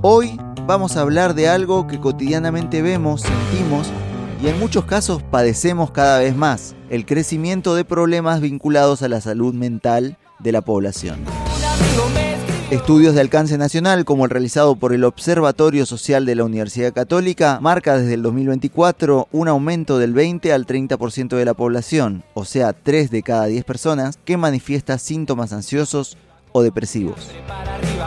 Hoy vamos a hablar de algo que cotidianamente vemos, sentimos y en muchos casos padecemos cada vez más, el crecimiento de problemas vinculados a la salud mental de la población. Estudios de alcance nacional, como el realizado por el Observatorio Social de la Universidad Católica, marca desde el 2024 un aumento del 20 al 30% de la población, o sea, 3 de cada 10 personas, que manifiesta síntomas ansiosos o depresivos.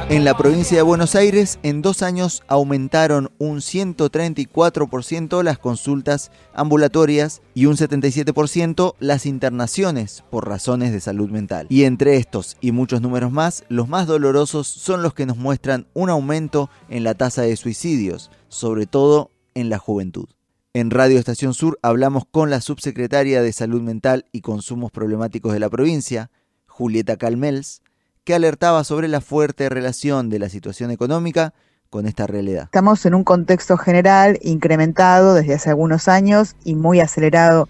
En la provincia de Buenos Aires, en dos años aumentaron un 134% las consultas ambulatorias y un 77% las internaciones por razones de salud mental. Y entre estos y muchos números más, los más dolorosos son los que nos muestran un aumento en la tasa de suicidios, sobre todo en la juventud. En Radio Estación Sur hablamos con la subsecretaria de Salud Mental y Consumos Problemáticos de la provincia, Julieta Calmels, que alertaba sobre la fuerte relación de la situación económica con esta realidad. Estamos en un contexto general incrementado desde hace algunos años y muy acelerado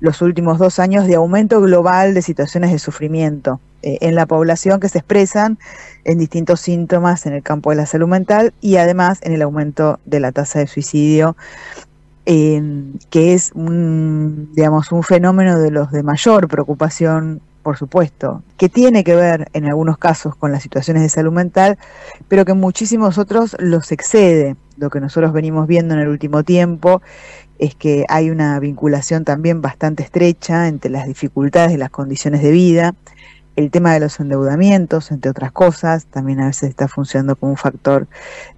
los últimos dos años de aumento global de situaciones de sufrimiento eh, en la población que se expresan en distintos síntomas en el campo de la salud mental y además en el aumento de la tasa de suicidio, que es un, digamos, un fenómeno de los de mayor preocupación por supuesto, que tiene que ver en algunos casos con las situaciones de salud mental, pero que en muchísimos otros los excede. Lo que nosotros venimos viendo en el último tiempo es que hay una vinculación también bastante estrecha entre las dificultades y las condiciones de vida el tema de los endeudamientos, entre otras cosas, también a veces está funcionando como un factor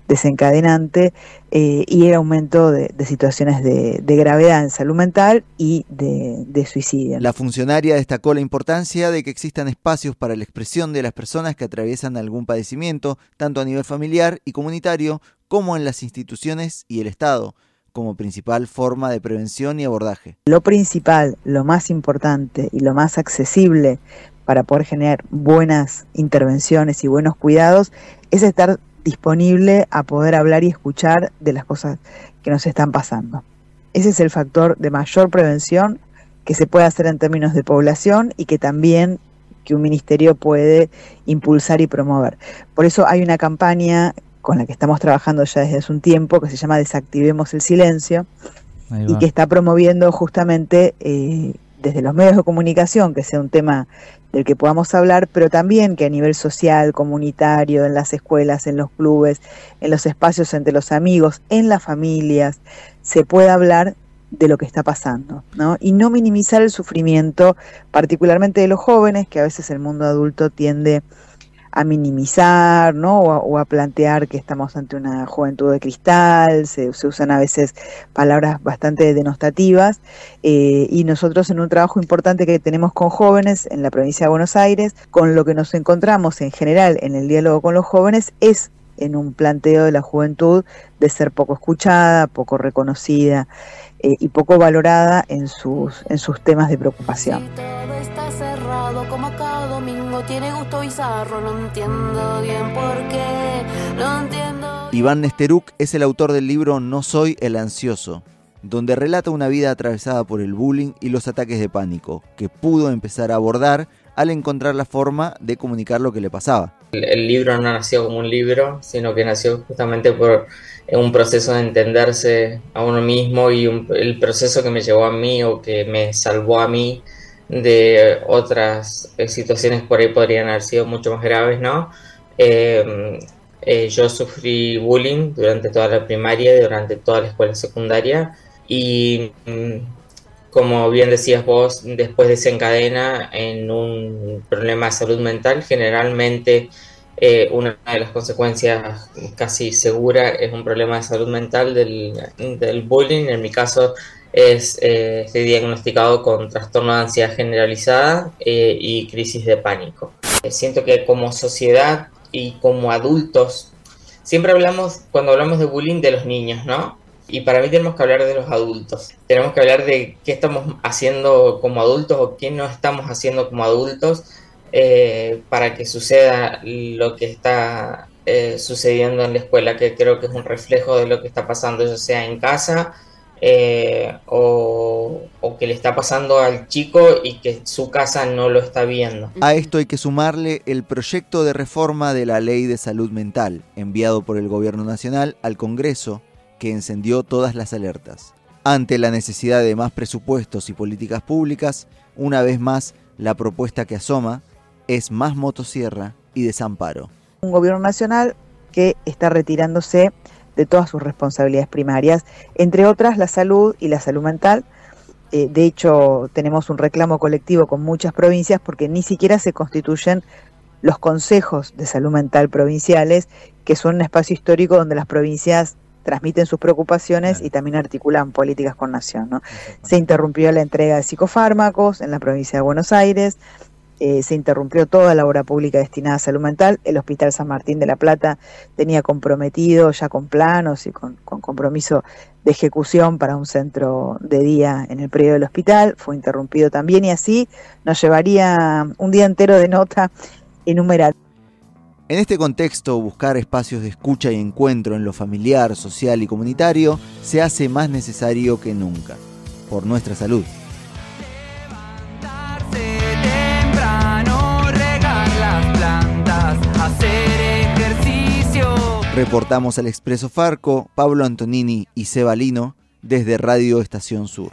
desencadenante eh, y el aumento de, situaciones de, gravedad en salud mental y de, de, suicidio. La funcionaria destacó la importancia de que existan espacios para la expresión de las personas que atraviesan algún padecimiento, tanto a nivel familiar y comunitario como en las instituciones y el Estado como principal forma de prevención y abordaje. Lo principal, lo más importante y lo más accesible para poder generar buenas intervenciones y buenos cuidados es estar disponible a poder hablar y escuchar de las cosas que nos están pasando. Ese es el factor de mayor prevención que se puede hacer en términos de población y que también que un ministerio puede impulsar y promover. Por eso hay una campaña con la que estamos trabajando ya desde hace un tiempo que se llama Desactivemos el Silencio y que está promoviendo justamente eh, desde los medios de comunicación, que sea un tema del que podamos hablar, pero también que a nivel social, comunitario, en las escuelas, en los clubes, en los espacios entre los amigos, en las familias, se pueda hablar de lo que está pasando, ¿no? Y no minimizar el sufrimiento, particularmente de los jóvenes, que a veces el mundo adulto tiende a minimizar, ¿no? O a, plantear que estamos ante una juventud de cristal, se, usan a veces palabras bastante denostativas, eh, y nosotros en un trabajo importante que tenemos con jóvenes en la provincia de Buenos Aires, con lo que nos encontramos en general en el diálogo con los jóvenes es en un planteo de la juventud de ser poco escuchada, poco reconocida eh, y poco valorada en sus, en sus temas de preocupación como cada domingo tiene gusto bizarro, no entiendo bien por qué, no entiendo. Iván Nesteruk es el autor del libro No soy el ansioso, donde relata una vida atravesada por el bullying y los ataques de pánico, que pudo empezar a abordar al encontrar la forma de comunicar lo que le pasaba. El, libro no nació como un libro, sino que nació justamente por un proceso de entenderse a uno mismo y el proceso que me llevó a mí o que me salvó a mí de otras eh, situaciones por ahí podrían haber sido mucho más graves, ¿no? Em, eh, yo sufrí bullying durante toda la primaria durante toda la escuela secundaria y mm, como bien decías vos, después desencadena en un problema de salud mental. Generalmente eh, una de las consecuencias casi segura es un problema de salud mental del, del bullying. En mi caso es, eh, estoy diagnosticado con trastorno de ansiedad generalizada eh, y crisis de pánico. Eh, siento que como sociedad y como adultos, siempre hablamos, cuando hablamos de bullying, de los niños, ¿no? Y para mí tenemos que hablar de los adultos. Tenemos que hablar de qué estamos haciendo como adultos o qué no estamos haciendo como adultos para que suceda lo que está sucediendo en la escuela, que creo que es un reflejo de lo que está pasando, ya sea en casa, eh, o, o, que le está pasando al chico y que su casa no lo está viendo. A esto hay que sumarle el proyecto de reforma de la ley de salud mental, enviado por el Gobierno Nacional al Congreso, que encendió todas las alertas. Ante la necesidad de más presupuestos y políticas públicas, una vez más la propuesta que asoma es más motosierra y desamparo. Un gobierno nacional que está retirándose de todas sus responsabilidades primarias, entre otras la salud y la salud mental. Eh, de hecho, tenemos un reclamo colectivo con muchas provincias porque ni siquiera se constituyen los consejos de salud mental provinciales, que son un espacio histórico donde las provincias transmiten sus preocupaciones y también articulan políticas con nación. ¿no? Se interrumpió la entrega de psicofármacos en la provincia de Buenos Aires, eh, se interrumpió toda la obra pública destinada a salud mental. El Hospital San Martín de la Plata tenía comprometido ya con planos y con, compromiso de ejecución para un centro de día en el periodo del hospital. Fue interrumpido también y así nos llevaría un día entero de nota enumerada. En este contexto, buscar espacios de escucha y encuentro en lo familiar, social y comunitario se hace más necesario que nunca, por nuestra salud. Reportamos al Expreso Farco, Pablo Antonini y Seba Lino desde Radio Estación Sur.